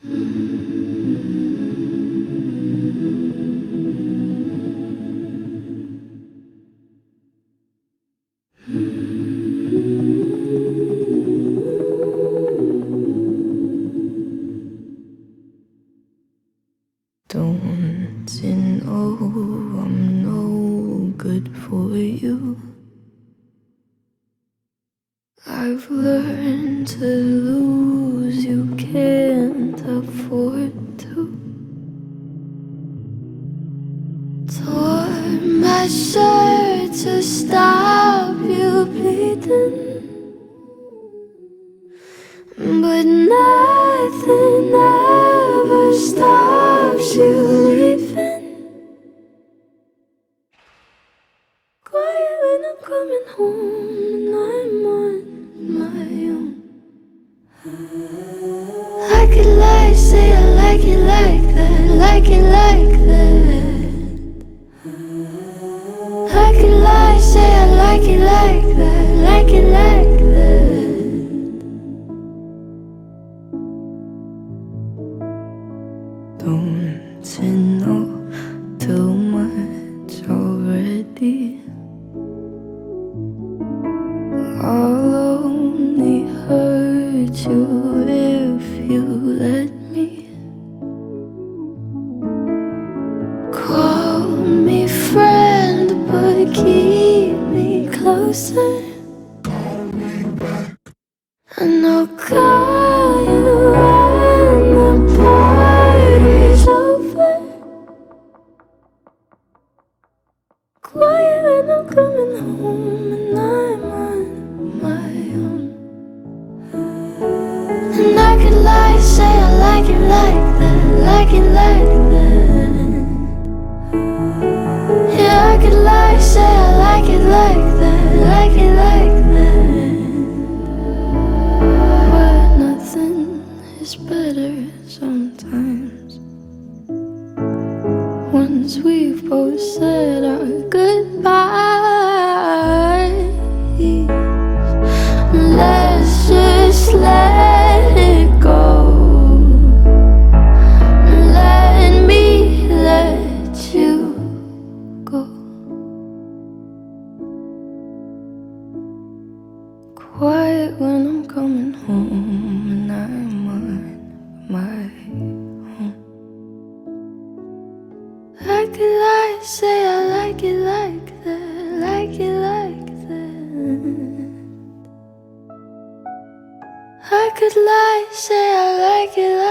Don't you oh, know I'm no good for you? I've learned to lose, Tore my shirt to stop you bleeding. But nothing ever stops you leaving. Quiet when I'm coming home and I'm on my own. I could lie, say I like it like that, like it like that. Like it like that, like it like that. Don't you know too much already? I'll only hurt you me closer. And I'll call you when the party's over. Quiet when I'm coming home Once we've both said our goodbyes, I could lie, say I like it like that, like it like that. I could lie, say I like it like